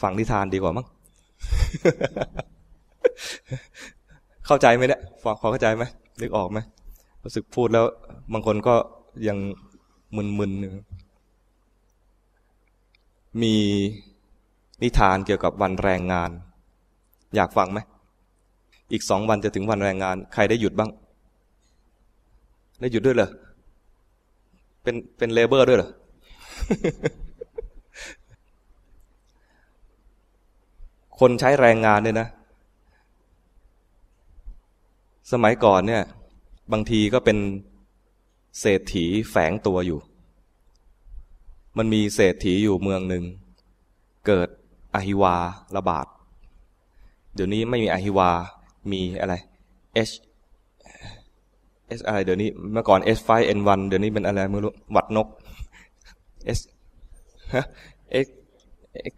ฟังนิทานดีกว่ามั้งเข้าใจไหมเนี่ยฟังพอเข้าใจไหมนึกออกไหมรู้สึกพูดแล้ว บางคนก็ยังมึนๆมีนิทานเกี่ยวกับวันแรงงาน อยากฟังไหมอีกสองวันจะถึงวันแรงงาน ใครได้หยุดบ้าง ได้หยุดด้วยเหรอเป็นเป็นเลเบอร์ด้วยเหรอ คนใช้แรงงานเนี่ยนะ สมัยก่อนเนี่ย บางทีก็เป็นเศรษฐีแฝงตัวอยู่ มันมีเศรษฐีอยู่เมืองหนึ่ง เกิดอหิวาระบาด เดี๋ยวนี้ไม่มีอหิวา มีอะไร H S อะไรเดี๋ยวนี้เมื่อก่อน S5N1 เดี๋ยวนี้เป็นอะไรไม่รู้หวัดนก S ฮะ X X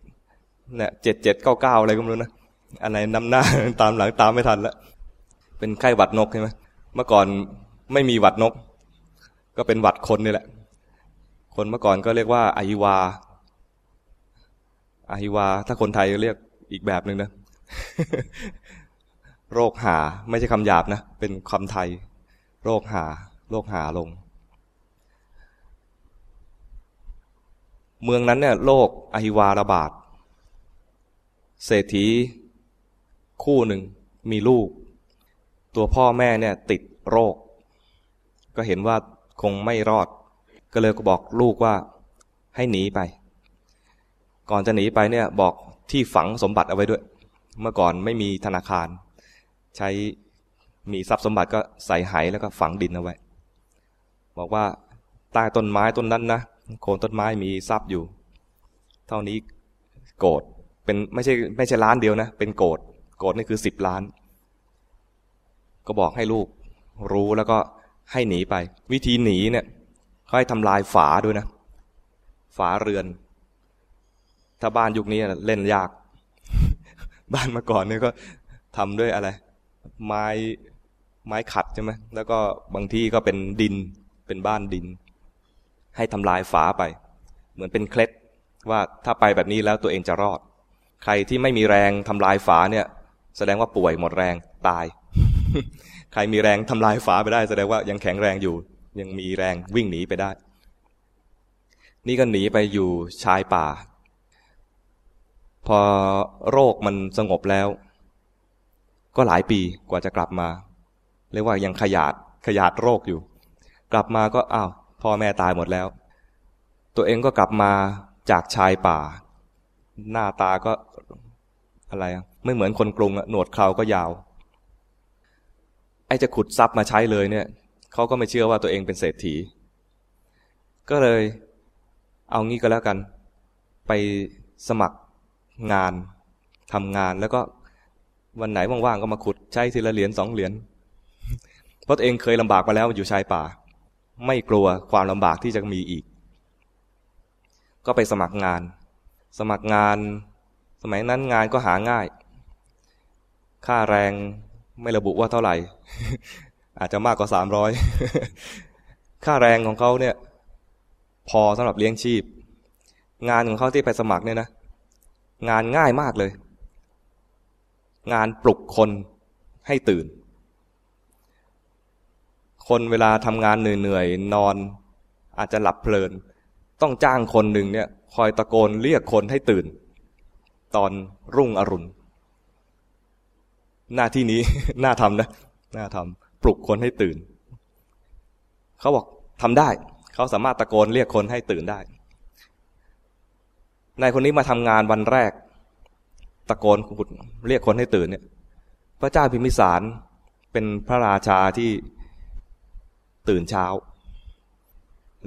เนี่ยเจ็ดเจ็ดเก้าเก้าอะไรก็ไม่รู้นะอะไรนำหน้าตามหลังตามไม่ทันแล้วเป็นไข้หวัดนกใช่ไหมเมื่อก่อนไม่มีหวัดนก ก็เป็นหวัดคนนี่แหละ คนเมื่อก่อนก็เรียกว่าอาฮิวาอาฮิวา ถ้าคนไทยเรียกอีกแบบหนึ่งนะ โรคหา ไม่ใช่คำหยาบนะ เป็นคำไทย โรคหา โรคหาลง เมืองนั้นเนี่ยโรคอหิวาระบาด เศรษฐีคู่หนึ่งมีลูก ตัวพ่อแม่เนี่ยติดโรค ก็เห็นว่าคงไม่รอด ก็เลยก็บอกลูกว่าให้หนีไป ก่อนจะหนีไปเนี่ยบอกที่ฝังสมบัติเอาไว้ด้วย เมื่อก่อนไม่มีธนาคาร ใช้มีทรัพย์สมบัติก็ใส่ไหแล้วก็ฝังดินเอาไว้ บอกว่าใต้ต้นไม้ต้นนั้นนะโคนต้นไม้มีทรัพย์อยู่ เท่านี้โกรธ เป็นไม่ใช่ไม่ใช่ล้านเดียวนะ เป็นโกดโกดนี่คือสิบล้าน ก็บอกให้ลูกรู้แล้วก็ให้หนีไป วิธีหนีเนี่ยเขาให้ทำลายฝาด้วยนะ ฝาเรือน ถ้าบ้านยุคนี้เล่นยาก บ้านมาก่อนเนี่ยก็ทำด้วยอะไร ไม้ไม้ขัดใช่ไหมแล้วก็บางที่ก็เป็นดินเป็นบ้านดิน ให้ทำลายฝาไป เหมือนเป็นเคล็ดว่าถ้าไปแบบนี้แล้วตัวเองจะรอด ใครที่ไม่มีแรงทำลายฝาเนี่ย แสดงว่าป่วยหมดแรงตาย ใครมีแรงทำลายฝาไปได้ แสดงว่ายังแข็งแรงอยู่ ยังมีแรงวิ่งหนีไปได้ นี่ก็หนีไปอยู่ชายป่า พอโรคมันสงบแล้ว ก็หลายปีกว่าจะกลับมา เรียกว่ายังขยาดขยาดโรคอยู่ กลับมาก็อ้าวพ่อแม่ตายหมดแล้ว ตัวเองก็กลับมาจากชายป่า หน้าตาก็ อะไร ไม่เหมือนคนกรุงหนวดเคราก็ยาว ไอ้จะขุดทรัพย์มาใช้เลยเนี่ยเขาก็ไม่เชื่อว่าตัวเองเป็นเศรษฐี ก็เลยเอางี้ก็แล้วกัน ไปสมัครงานทำงานแล้วก็วันไหนว่างๆก็มาขุดใช้ทีละเหรียญสองเหรียญเพราะตัวเองเคยลำบากมาแล้วอยู่ชายป่า ไม่กลัวความลำบากที่จะมีอีก ก็ไปสมัครงาน สมัครงาน สมัยนั้นงานก็หาง่าย ค่าแรงไม่ระบุว่าเท่าไหร่ อาจจะมากกว่าสามร้อยค่าแรงของเขาเนี่ย พอสำหรับเลี้ยงชีพ งานของเขาที่ไปสมัครเนี่ยนะ งานง่ายมากเลย งานปลุกคนให้ตื่น คนเวลาทำงานเหนื่อยๆนอน อาจจะหลับเพลิน ต้องจ้างคนหนึ่งเนี่ย คอยตะโกนเรียกคนให้ตื่น ตอนรุ่งอรุณ หน้าที่นี้ น่าทำนะ น่าทำปลุกคนให้ตื่น เขาบอกทำได้ เขาสามารถตะโกนเรียกคนให้ตื่นได้ นายคนนี้มาทำงานวันแรก ตะโกนขุดเรียกคนให้ตื่นเนี่ย พระเจ้าพิมพิสารเป็นพระราชาที่ตื่นเช้า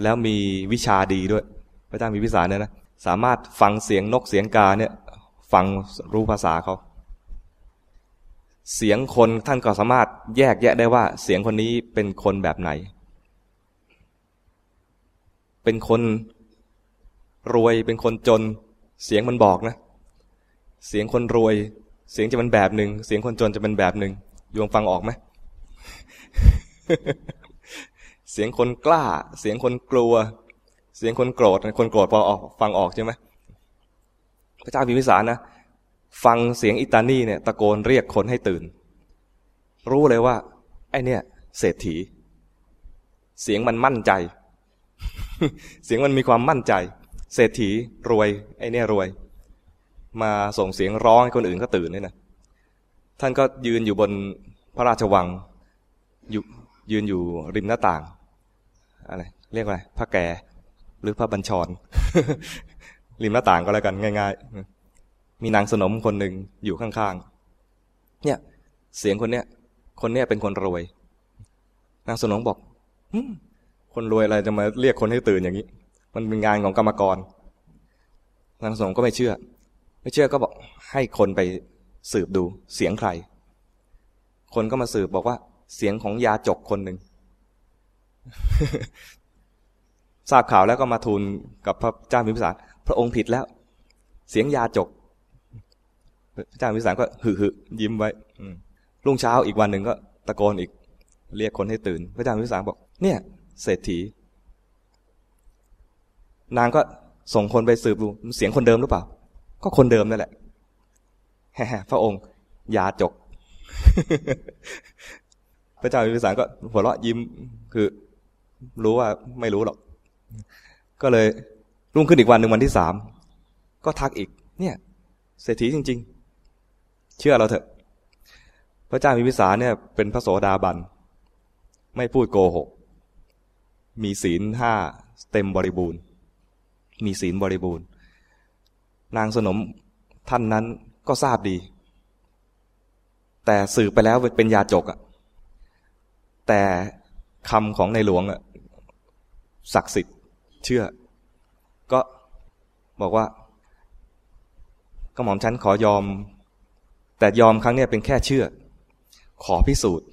แล้วมีวิชาดีด้วย พระเจ้ามีพิสารเนี่ยนะสามารถฟังเสียงนกเสียงกาเนี่ย ฟังรู้ภาษาเขาเสียงคนท่านก็สามารถแยกแยะได้ว่า เสียงคนนี้เป็นคนแบบไหน เป็นคนรวยเป็นคนจน เสียงมันบอกนะ เสียงคนรวย เสียงจะเป็นแบบหนึ่งเสียงคนจนจะเป็นแบบหนึ่งโยมฟังออกไหมเสียงคนกล้า เสียงคนกลัว เสียงคนโกรธคนโกรธพอออกฟังออกใช่ไหม พระเจ้าพิมพิสารนะฟังเสียงอิตานีเนี่ยตะโกนเรียกคนให้ตื่น รู้เลยว่า ไอเนี่ย เศรษฐี เสียงมันมั่นใจ เสียงมันมีความมั่นใจ เศรษฐีรวย ไอเนี่ยรวย มาส่งเสียงร้องให้คนอื่นก็ตื่นเลยนะท่านก็ยืนอยู่บนพระราชวังอยู่ยืนอยู่ริมหน้าต่างอะไรเรียกว่าพระแกหรือพระบัญชร ริมหน้าต่างก็แล้วกันง่าย ๆ มีนางสนมคนหนึ่งอยู่ข้างๆ เนี่ย เสียงคนเนี้ย คนเนี้ยเป็นคนรวย นางสนมบอกคนรวยอะไรจะมาเรียกคนให้ตื่นอย่างนี้ มันเป็นงานของกรรมกร นางสนมก็ไม่เชื่อ ไม่เชื่อก็บอกให้คนไปสืบดูเสียงใคร คนก็มาสืบบอกว่า เสียงของยาจกคนหนึ่งทราบข่าวแล้วก็มาทูลกับพระเจ้าพิมพิสาร พระองค์ผิดแล้ว เสียงยาจก พระเจ้าพิสารก็หึหึยิ้มไว้รุ่งเช้าอีกวันหนึ่งก็ตะโกนอีก เรียกคนให้ตื่น พระเจ้าพิสารบอก เนี่ย เศรษฐี นางก็ส่งคนไปสืบดูเสียงคนเดิมหรือเปล่า ก็คนเดิมนั่นแหละพระองค์ ยาจก พระเจ้าพิมพิสารก็หัวเราะยิ้มคือ รู้ว่าไม่รู้หรอก ก็เลย รุ่งขึ้นอีกวันหนึ่งวันที่สามก็ทักอีก เนี่ยเศรษฐีจริง ๆ เชื่อเราเถอะ พระเจ้าพิมพิสารเนี่ยเป็นพระโสดาบัน ไม่พูดโกหก มีศีลห้าเต็มบริบูรณ์ มีศีลบริบูรณ์ นางสนมท่านนั้นก็ทราบดี แต่สื่อไปแล้วเป็นยาจกอะแต่คำของในหลวงอะศักดิ์สิทธิ์เชื่อ ก็บอกว่า ก็หม่อมฉันขอยอม แต่ยอมครั้งนี้เป็นแค่เชื่อ ขอพิสูจน์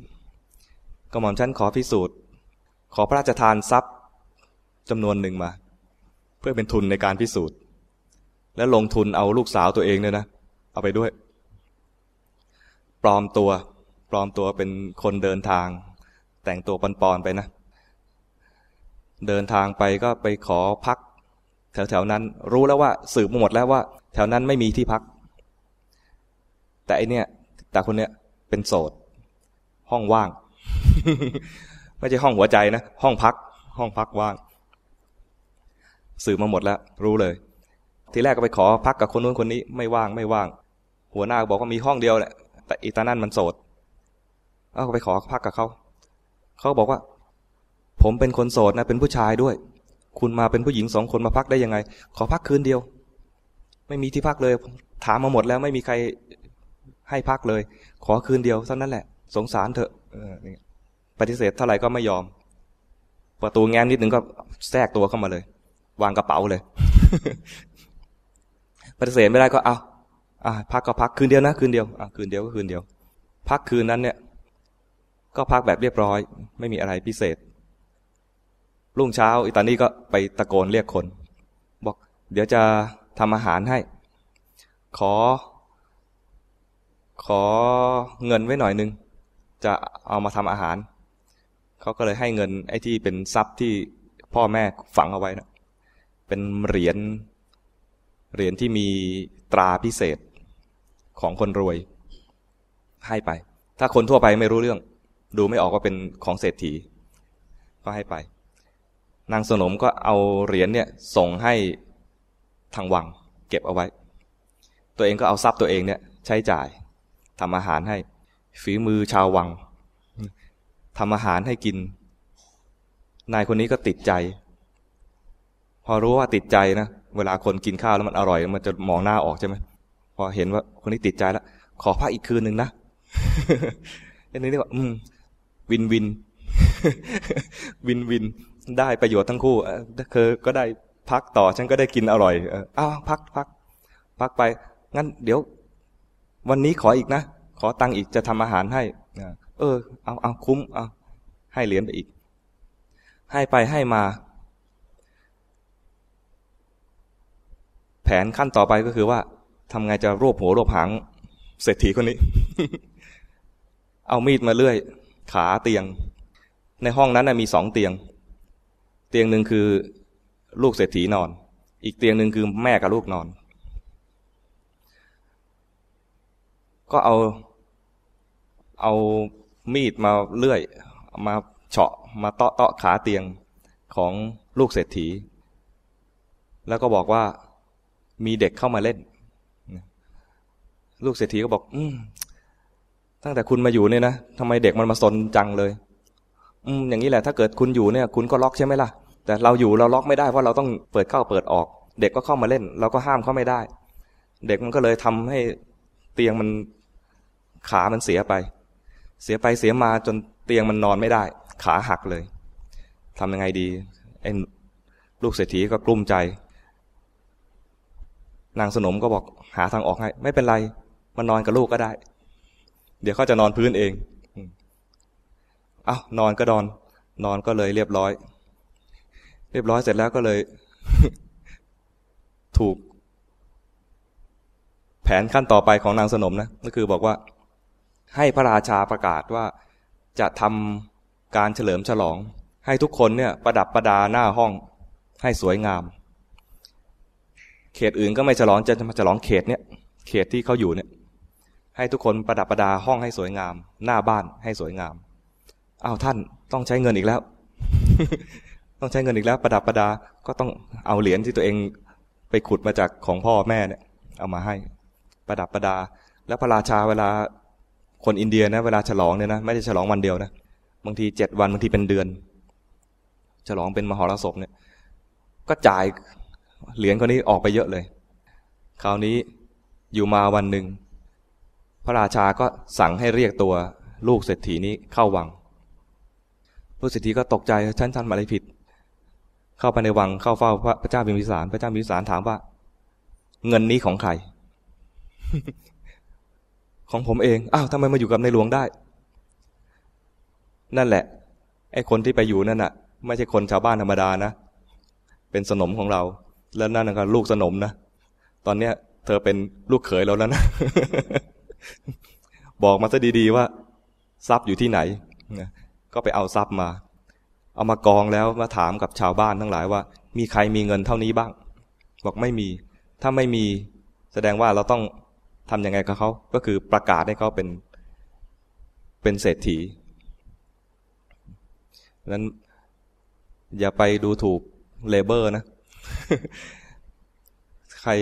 ก็หม่อมฉันขอพิสูจน์ ขอพระราชทานทรัพย์จำนวนหนึ่งมา เพื่อเป็นทุนในการพิสูจน์ และลงทุนเอาลูกสาวตัวเองเนี่ยนะ เอาไปด้วย ปลอมตัวปลอมตัวเป็นคนเดินทาง แต่งตัวปอนๆไปนะ เดินทางไปก็ไปขอพัก แถวๆนั้นรู้แล้วว่าสืบมาหมดแล้วว่า แถวนั้นไม่มีที่พัก แต่อันเนี้ยแต่คนเนี้ยเป็นโสด ห้องว่าง ไม่ใช่ห้องหัวใจนะ ห้องพัก ห้องพักว่าง สืบมาหมดแล้ว รู้เลย ทีแรกก็ไปขอพักกับคนนู้นคนนี้ไม่ว่างไม่ว่าง หัวหน้าบอกว่ามีห้องเดียวแหละแต่อีตานั่นมันโสดเอาไปขอพักกับเขาเขาบอกว่า ผมเป็นคนโสดนะเป็นผู้ชายด้วย คุณมาเป็นผู้หญิงสองคนมาพักได้ยังไง ขอพักคืนเดียว ไม่มีที่พักเลย ถามมาหมดแล้วไม่มีใครให้พักเลย ขอคืนเดียวเท่านั้นแหละ สงสารเถอะปฏิเสธเท่าไหร่ก็ไม่ยอม ประตูแง้มนิดนึงก็แทรกตัวเข้ามาเลย วางกระเป๋าเลย ปฏิเสธไม่ได้ก็เอาอ่าพักก็พักคืนเดียวนะคืนเดียวอ่าคืนเดียวก็คืนเดียว พักคืนนั้นเนี่ย ก็พักแบบเรียบร้อย ไม่มีอะไรพิเศษ รุ่งเช้าอิตานี่ก็ไปตะโกนเรียกคน บอก เดี๋ยวจะทำอาหารให้ ขอ ขอเงินไว้หน่อยนึง จะเอามาทำอาหาร เขาก็เลยให้เงินไอ้ที่เป็นทรัพย์ที่พ่อแม่ฝังเอาไว้นะเป็นเหรียญ เหรียญที่มีตราพิเศษของคนรวย ให้ไป ถ้าคนทั่วไปไม่รู้เรื่อง ดูไม่ออกว่าเป็นของเศรษฐี ก็ให้ไป นางสนมก็เอาเหรียญเนี่ยส่งให้ทางวัง เก็บเอาไว้ ตัวเองก็เอาทรัพย์ตัวเองเนี่ยใช้จ่ายทำอาหารให้ ฝีมือชาววังทำอาหารให้กิน นายคนนี้ก็ติดใจ พอรู้ว่าติดใจนะ เวลาคนกินข้าวแล้วมันอร่อย มันจะมองหน้าออกใช่ไหมพอเห็นว่าคนนี้ติดใจแล้ว ขอพักอีกคืนหนึ่งนะอันนี้เรียกว่าวินวิน วินวิน ได้ประโยชน์ทั้งคู่เธอก็ได้พักต่อฉันก็ได้กินอร่อยอ้าวพักพักพักไป งั้นเดี๋ยว วันนี้ขออีกนะ ขอตังค์อีกจะทำอาหารให้เออ เอาเอาคุ้มเอาให้เหรียญไปอีก ให้ไปให้มา แผนขั้นต่อไปก็คือว่าทำไงจะรวบหัวรวบหางเศรษฐีคนนี้ เอามีดมาเลื่อย ขาเตียง ในห้องนั้นมีสองเตียง เตียงหนึ่งคือลูกเศรษฐีนอน อีกเตียงหนึ่งคือแม่กับลูกนอน ก็เอาเอามีดมาเลื่อย มาเฉาะมาเตาะเตาะขาเตียงของลูกเศรษฐี แล้วก็บอกว่ามีเด็กเข้ามาเล่น ลูกเศรษฐีก็บอก อืตั้งแต่คุณมาอยู่เนี่ยนะทำไมเด็กมันมาสนจังเลย อืมอย่างนี้แหละ ถ้าเกิดคุณอยู่เนี่ย คุณก็ล็อกใช่ไหมล่ะ แต่เราอยู่เราล็อกไม่ได้เพราะเราต้องเปิดเข้าเปิดออก เด็กก็เข้ามาเล่น เราก็ห้ามเขาไม่ได้ เด็กมันก็เลยทำให้เตียงมันขามันเสียไป เสียไปเสียมาจนเตียงมันนอนไม่ได้ ขาหักเลยทำยังไงดีไอ้ลูกเศรษฐีก็กลุ้มใจ นางสนมก็บอกหาทางออกให้ ไม่เป็นไรมันนอนกับลูกก็ได้ เดี๋ยวเขาจะนอนพื้นเอง เอา้านอนก็นอน นอนก็เลยเรียบร้อย เรียบร้อยเสร็จแล้วก็เลย ถูก แผนขั้นต่อไปของนางสนมนะก็คือบอกว่า ให้พระราชาประกาศว่าจะทำการเฉลิมฉลอง ให้ทุกคนเนี่ย ประดับประดาหน้าห้อง ให้สวยงาม เขตอื่นก็ไม่ฉลองจะมาฉลองเขตเนี่ยเขตที่เขาอยู่เนี่ย ให้ทุกคนประดับประดาห้องให้สวยงาม หน้าบ้านให้สวยงามอ้าวท่านต้องใช้เงินอีกแล้ว ต้องใช้เงินอีกแล้ว ประดับประดา ก็ต้องเอาเหรียญที่ตัวเองไปขุดมาจากของพ่อแม่เนี่ยเอามาให้ ประดับประดา แล้วพระราชาเวลาคนอินเดียนะเวลาฉลองเนี่ยนะไม่ได้ฉลองวันเดียวนะบางทีเจ็ดวันบางทีเป็นเดือน ฉลองเป็นมหรสพเนี่ย ก็จ่ายเหรียญคนนี้ออกไปเยอะเลย คราวนี้อยู่มาวันหนึ่งพระราชาก็สั่งให้เรียกตัวลูกเศรษฐีนี้เข้าวัง ลูกเศรษฐีก็ตกใจฉันทำอะไรผิด เข้าไปในวังเข้าเฝ้าพระเจ้าพิมพิสาร พระเจ้าพิมพิสารถามว่า เงินนี้ของใคร ของผมเองอ้าวทำไมมาอยู่กับในหลวงได้ นั่นแหละไอ้คนที่ไปอยู่นั่นน่ะ ไม่ใช่คนชาวบ้านธรรมดานะเป็นสนมของเรา แล้วนั่นก็ลูกสนมนะตอนเนี้ย เธอเป็นลูกเขยเราแล้วนะบอกมาซะดีๆว่า ทรัพย์อยู่ที่ไหนก็ไปเอาทรัพย์มา เอามากองแล้วมาถามกับชาวบ้านทั้งหลายว่า มีใครมีเงินเท่านี้บ้าง บอกไม่มี ถ้าไม่มีแสดงว่าเราต้องทำยังไงกับเขา ก็คือประกาศให้เขาเป็นเป็นเศรษฐีนั้นอย่าไปดูถูกเลเบอร์นะ ใคร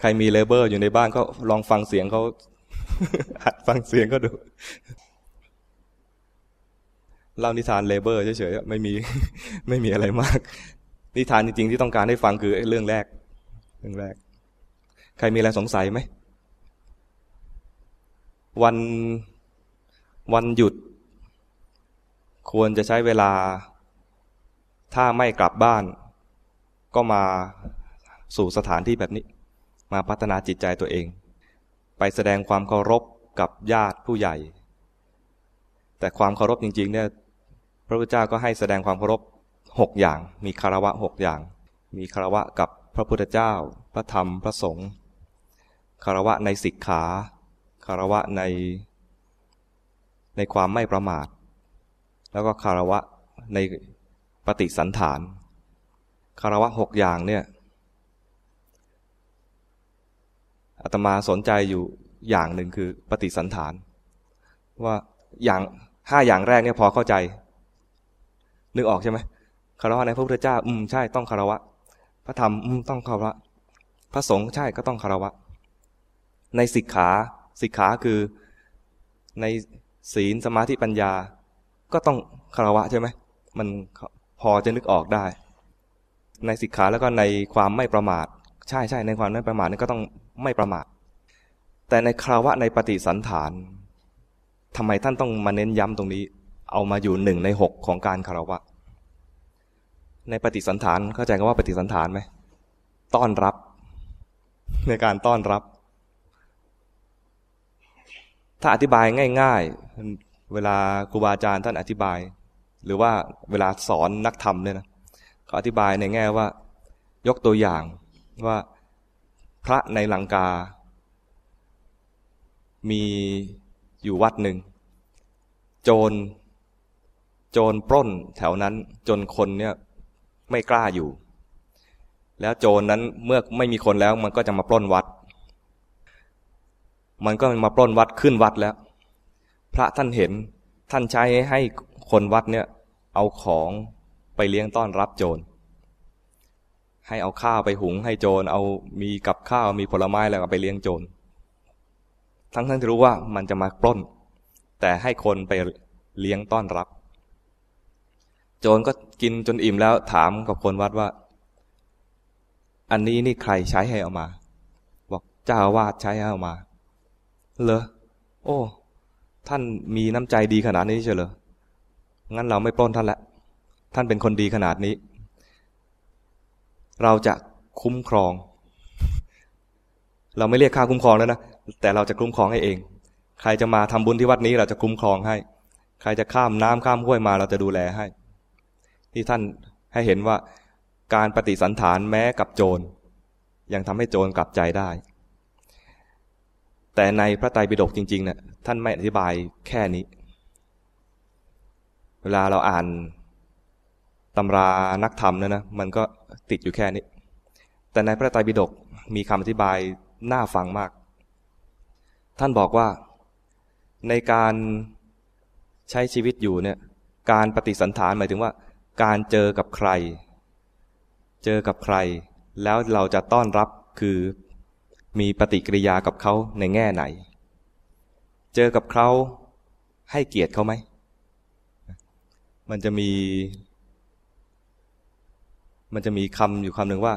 ใครมีเลเบอร์อยู่ในบ้านก็ลองฟังเสียงเขาหัดฟังเสียงก็ดู เล่านิทานเลเบอร์เฉยๆไม่มีไม่มีอะไรมาก นิทานจริงๆที่ต้องการให้ฟังคือเรื่องแรก เรื่องแรก ใครมีอะไรสงสัยไหม วันวันหยุด ควรจะใช้เวลา ถ้าไม่กลับบ้าน ก็มาสู่สถานที่แบบนี้ มาพัฒนาจิตใจตัวเอง ไปแสดงความเคารพกับญาติผู้ใหญ่ แต่ความเคารพจริง ๆ เนี่ย พระพุทธเจ้าก็ให้แสดงความเคารพหกอย่าง มีคารวะหกอย่าง มีคารวะกับพระพุทธเจ้า พระธรรม พระสงฆ์คารวะในศิกขาคารวะใน ในความไม่ประมาท แล้วก็คารวะในปฏิสันฐาน คารวะหกอย่างเนี่ยอาตมาสนใจอยู่อย่างหนึ่งคือปฏิสันฐาน ว่าอย่างห้าอย่างแรกเนี่ยพอเข้าใจ นึกออกใช่ไหมคารวะในพระพุทธเจ้า อืมใช่ต้องคารวะ พระธรรมอืมต้องคารวะ พระสงฆ์ใช่ก็ต้องคารวะ ในสิกขาสิกขาคือในศีลสมาธิปัญญา ก็ต้องคารวะใช่ไหมมันพอจะนึกออกได้ ในสิกขาแล้วก็ในความไม่ประมาท ใช่ใช่ในความไม่ประมาทนี่ก็ต้องไม่ประมาท แต่ในคารวะในปฏิสันฐานทำไมท่านต้องมาเน้นย้ำตรงนี้ เอามาอยู่หนึ่งในหกของการคารวะ ในปฏิสันฐานเข้าใจกันว่าปฏิสันฐานไหมต้อนรับ ในการต้อนรับ ถ้าอธิบายง่าย ๆ เวลาครูบาอาจารย์ท่านอธิบาย หรือว่าเวลาสอนนักธรรมเนี่ยนะเขาอธิบายในแง่ว่า ยกตัวอย่างว่าพระในลังกา มีอยู่วัดหนึ่ง โจร โจรปล้นแถวนั้นจนคนเนี่ยไม่กล้าอยู่ แล้วโจรนั้นเมื่อไม่มีคนแล้วมันก็จะมาปล้นวัด มันก็มาปล้นวัดขึ้นวัดแล้ว พระท่านเห็นท่านใช้ให้คนวัดเนี่ยเอาของไปเลี้ยงต้อนรับโจร ให้เอาข้าวไปหุงให้โจรเอามีกับข้าวมีผลไม้อะไรไปเลี้ยงโจร ทั้งทั้งที่รู้ว่ามันจะมาปล้น แต่ให้คนไปเลี้ยงต้อนรับ จรก็กินจนอิ่มแล้วถามกับคนวัดว่า อันนี้นี่ใครใช้ให้เอามา บอกเจ้าอาวาสใช้ให้เอามา เหรอ โอ้ ท่านมีน้ำใจดีขนาดนี้เชียวเหรอ งั้นเราไม่ปล้นท่านละ ท่านเป็นคนดีขนาดนี้ เราจะคุ้มครอง เราไม่เรียกค่าคุ้มครองแล้วนะ แต่เราจะคุ้มครองให้เอง ใครจะมาทำบุญที่วัดนี้เราจะคุ้มครองให้ ใครจะข้ามน้ำข้ามห้วยมาเราจะดูแลให้ ที่ท่านให้เห็นว่าการปฏิสันฐานแม้กับโจร ยังทำให้โจรกลับใจได้ แต่ในพระไตรปิฎกจริงๆเนี่ยท่านไม่อธิบายแค่นี้ เวลาเราอ่านตำรานักธรรมเนี่ยนะมันก็ติดอยู่แค่นี้ แต่ในพระไตรปิฎกมีคำอธิบายน่าฟังมาก ท่านบอกว่าในการใช้ชีวิตอยู่เนี่ยการปฏิสันฐานหมายถึงว่า การเจอกับใคร เจอกับใคร แล้วเราจะต้อนรับคือมีปฏิกิริยากับเขาในแง่ไหน เจอกับเขาให้เกียรติเขาไหม มันจะมี มันจะมีคำอยู่คำหนึ่งว่า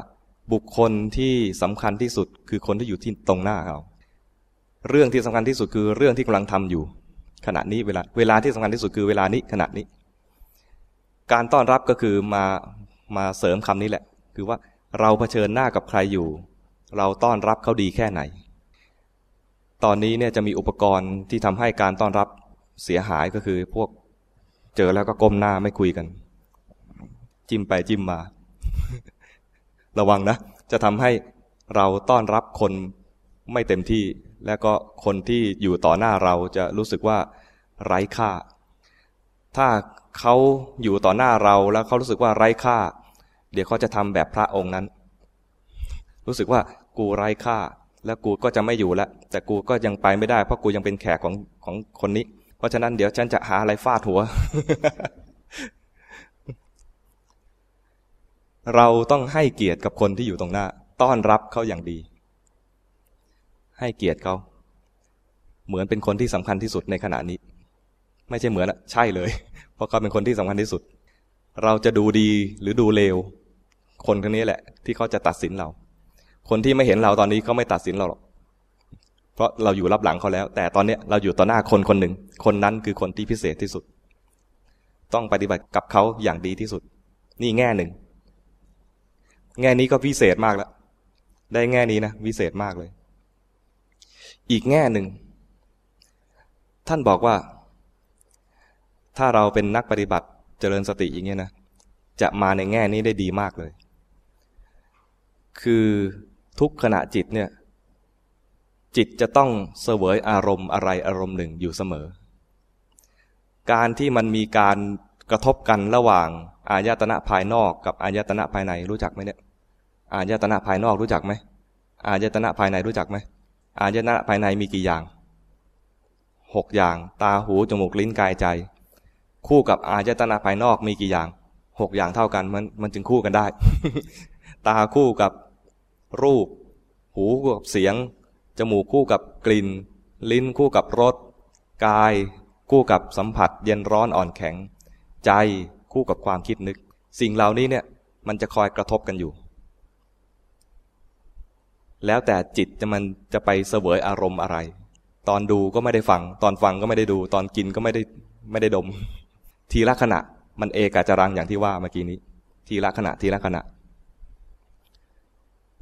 บุคคลที่สำคัญที่สุดคือคนที่อยู่ที่ตรงหน้าเรา เรื่องที่สำคัญที่สุดคือเรื่องที่กำลังทำอยู่ ขณะนี้เวลา เวลาที่สำคัญที่สุดคือเวลานี้ขณะนี้ การต้อนรับก็คือมามาเสริมคำนี้แหละ คือว่าเราเผชิญหน้ากับใครอยู่ เราต้อนรับเขาดีแค่ไหน ตอนนี้เนี่ยจะมีอุปกรณ์ที่ทำให้การต้อนรับเสียหายก็คือพวกเจอแล้วก็ก้มหน้าไม่คุยกัน จิ้มไปจิ้มมา ระวังนะ จะทำให้เราต้อนรับคนไม่เต็มที่ แล้วก็คนที่อยู่ต่อหน้าเราจะรู้สึกว่าไร้ค่า ถ้า เขาอยู่ต่อหน้าเราแล้วเขารู้สึกว่าไร้ค่า เดี๋ยวเขาจะทำแบบพระองค์นั้น รู้สึกว่ากูไร้ค่า แล้วกูก็จะไม่อยู่แล้วแต่กูก็ยังไปไม่ได้ เพราะกูยังเป็นแขกของของคนนี้ เพราะฉะนั้นเดี๋ยวฉันจะหาอะไรฟาดหัว เราต้องให้เกียรติกับคนที่อยู่ตรงหน้า ต้อนรับเขาอย่างดี ให้เกียรติเขาเหมือนเป็นคนที่สำคัญที่สุดในขณะนี้ ไม่ใช่เหมือนใช่เลย เพราะเขาเป็นคนที่สำคัญที่สุด เราจะดูดีหรือดูเลว คนคนนี้แหละ ที่เขาจะตัดสินเรา คนที่ไม่เห็นเราตอนนี้เขาไม่ตัดสินเราหรอกเพราะเราอยู่รับหลังเขาแล้ว แต่ตอนนี้เราอยู่ต่อหน้าคนคนหนึ่ง คนนั้นคือคนที่พิเศษที่สุด ต้องปฏิบัติกับเขาอย่างดีที่สุด นี่แง่หนึ่ง แง่นี้ก็พิเศษมากแล้ว ได้แง่นี้นะวิเศษมากเลย อีกแง่หนึ่ง ท่านบอกว่า ถ้าเราเป็นนักปฏิบัติเจริญสติอย่างเงี้ยนะจะมาในแง่นี้ได้ดีมากเลย คือทุกขณะจิตเนี่ย จิตจะต้องเสวยอารมณ์อะไรอารมณ์หนึ่งอยู่เสมอ การที่มันมีการกระทบกันระหว่างอายตนะภายนอกกับอายตนะภายในรู้จักไหมเนี่ยอายตนะภายนอกรู้จักไหมอายตนะภายในรู้จักไหมอายตนะภายในมีกี่อย่างหกอย่าง ตาหูจมูกลิ้นกายใจ คู่กับอายตนะภายนอกมีกี่อย่างหกอย่างเท่ากันมันมันจึงคู่กันได้ ตาคู่กับรูป หูคู่กับเสียง จมูกคู่กับกลิ่น ลิ้นคู่กับรสกายคู่กับสัมผัส เย็นร้อนอ่อนแข็ง ใจคู่กับความคิดนึก สิ่งเหล่านี้เนี่ยมันจะคอยกระทบกันอยู่ แล้วแต่จิตจะมันจะไปเสวยอารมณ์อะไร ตอนดูก็ไม่ได้ฟัง ตอนฟังก็ไม่ได้ดู ตอนกินก็ไม่ได้ไม่ได้ดม ทีละขณะ มันเอกาจรังอย่างที่ว่าเมื่อกี้นี้ ทีละขณะทีละขณะ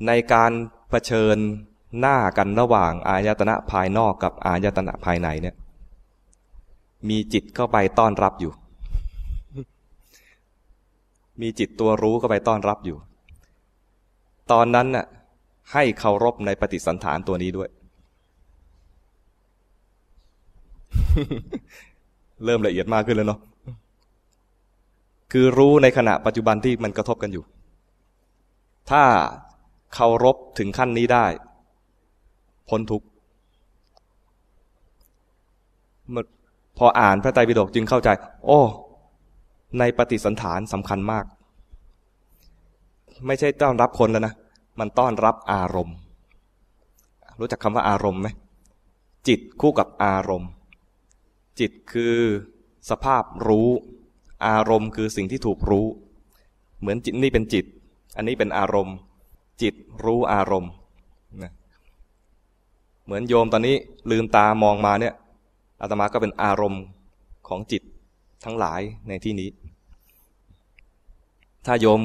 ในการเผชิญหน้ากันระหว่างอายตนะภายนอกกับอายตนะภายในเนี่ย มีจิตเข้าไปต้อนรับอยู่ มีจิตตัวรู้เข้าไปต้อนรับอยู่ ตอนนั้นน่ะให้เคารพในปฏิสันฐานตัวนี้ด้วย เริ่มละเอียดมากขึ้นแล้วเนาะ คือรู้ในขณะปัจจุบันที่มันกระทบกันอยู่ ถ้าเคารพถึงขั้นนี้ได้ พ้นทุกข์พออ่านพระไตรปิฎกจึงเข้าใจ โอ้ ในปฏิสันฐานสำคัญมาก ไม่ใช่ต้อนรับคนแล้วนะ มันต้อนรับอารมณ์ รู้จักคำว่าอารมณ์ไหมจิตคู่กับอารมณ์ จิตคือสภาพรู้ อารมณ์คือสิ่งที่ถูกรู้ เหมือนจิตนี่เป็นจิต อันนี้เป็นอารมณ์ จิตรู้อารมณ์นะเหมือนโยมตอนนี้ลืมตามองมาเนี่ยอาตมาก็เป็นอารมณ์ของจิตทั้งหลายในที่นี้ ถ้าโยม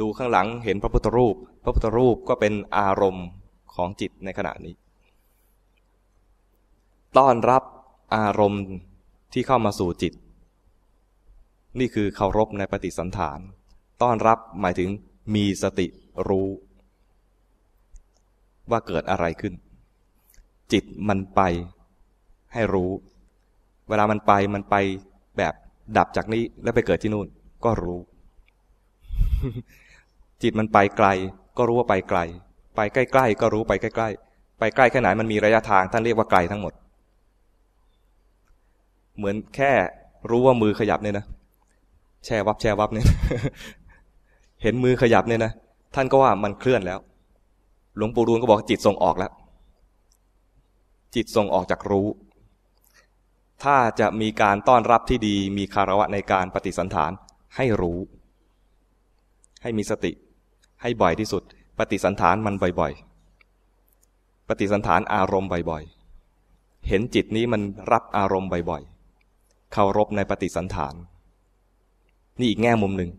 ดูข้างหลังเห็นพระพุทธรูป พระพุทธรูปก็เป็นอารมณ์ของจิตในขณะนี้ ต้อนรับอารมณ์ที่เข้ามาสู่จิต นี่คือเคารพในปฏิสันฐาน ต้อนรับหมายถึงมีสติรู้ ว่าเกิดอะไรขึ้น จิตมันไปให้รู้ เวลามันไปมันไปแบบดับจากนี้แล้วไปเกิดที่นู่น ก็รู้ จิตมันไปไกล ก็รู้ว่าไปไกล ไปใกล้ ๆ ก็รู้ไปใกล้ ๆ ไปใกล้แค่ไหนมันมีระยะทางท่านเรียกว่าไกลทั้งหมด เหมือนแค่รู้ว่ามือขยับเนี่ยนะ แช่วับแช่วับเนี่ยเห็นมือขยับเนี่ยนะท่านก็ว่ามันเคลื่อนแล้ว หลวงปู่ดูลก็บอกจิตส่งออกแล้ว จิตส่งออกจากรู้ ถ้าจะมีการต้อนรับที่ดี มีคารวะในการปฏิสันฐานให้รู้ ให้มีสติ ให้บ่อยที่สุด ปฏิสันฐานมันบ่อยๆ ปฏิสันฐานอารมณ์บ่อยๆ เห็นจิตนี้มันรับอารมณ์บ่อยๆเคารพในปฏิสันฐาน นี่อีกแง่มุมหนึ่ง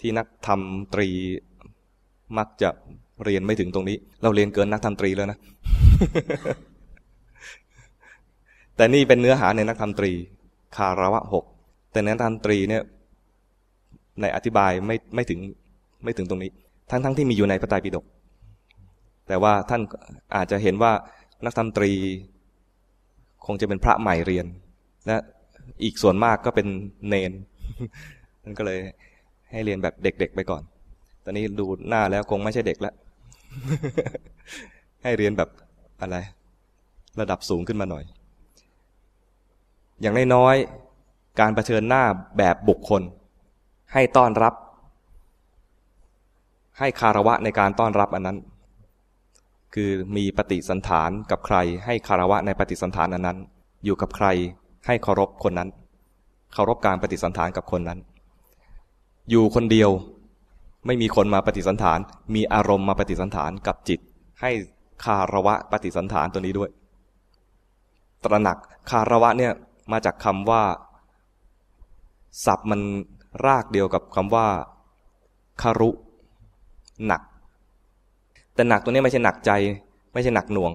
ที่นักทำตรีมักจะเรียนไม่ถึงตรงนี้ เราเรียนเกินนักทำตรีแล้วนะ แต่นี่เป็นเนื้อหาในนักธรรมตรี คารวะหกแต่ในนักธรรมตรีเนี่ยในอธิบายไม่ไม่ถึงไม่ถึงตรงนี้ ทั้งทั้งที่มีอยู่ในพระไตรปิฎกแต่ว่าท่านอาจจะเห็นว่านักธรรมตรี คงจะเป็นพระใหม่เรียน และอีกส่วนมากก็เป็นเนน นั่นก็เลยให้เรียนแบบเด็กๆไปก่อน ตอนนี้ดูหน้าแล้วคงไม่ใช่เด็กแล้ว ให้เรียนแบบอะไร ระดับสูงขึ้นมาหน่อย อย่างน้อยๆการรเผชิญหน้าแบบบุคคล ให้ต้อนรับ ให้คารวะในการต้อนรับอันนั้น คือมีปฏิสันฐานกับใคร ให้คารวะในปฏิสันฐานอันนั้น อยู่กับใคร ให้เคารพคนนั้น เคารพการปฏิสันฐานกับคนนั้น อยู่คนเดียว ไม่มีคนมาปฏิสันฐาน มีอารมณ์มาปฏิสันฐานกับจิต ให้คารวะปฏิสันฐานตัวนี้ด้วย ตระหนักคารวะเนี่ยมาจากคำว่าศัพท์มันรากเดียวกับคำว่าคารุ หนัก แต่หนักตัวนี้ไม่ใช่หนักใจ ไม่ใช่หนักหน่วง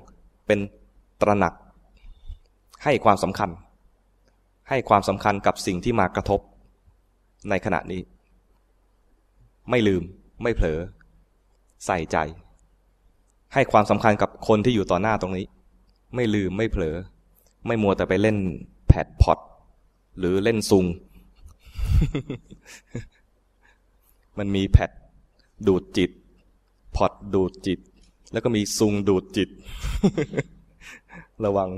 เป็นตระหนัก ให้ความสำคัญ ให้ความสำคัญกับสิ่งที่มากระทบในขณะนี้ ไม่ลืม ไม่เผลอ ใส่ใจ ให้ความสำคัญกับคนที่อยู่ต่อหน้าตรงนี้ ไม่ลืมไม่เผลอ ไม่มัวแต่ไปเล่นแพดพอดหรือเล่นซุง มันมีแพดดูดจิต พอดดูดจิต แล้วก็มีซุงดูดจิต ระวัง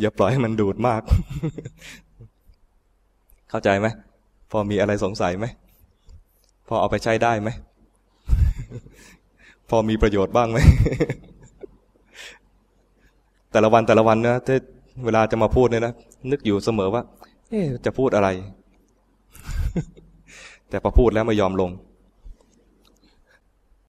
อย่าปล่อยให้มันดูดมาก เข้าใจไหม พอมีอะไรสงสัยไหม พอเอาไปใช้ได้ไหม พอมีประโยชน์บ้างไหม แต่ละวันแต่ละวันนะถ้าเวลาจะมาพูดเนี่ยนะ นึกอยู่เสมอว่า เอ๊จะพูดอะไร แต่พอพูดแล้วไม่ยอมลง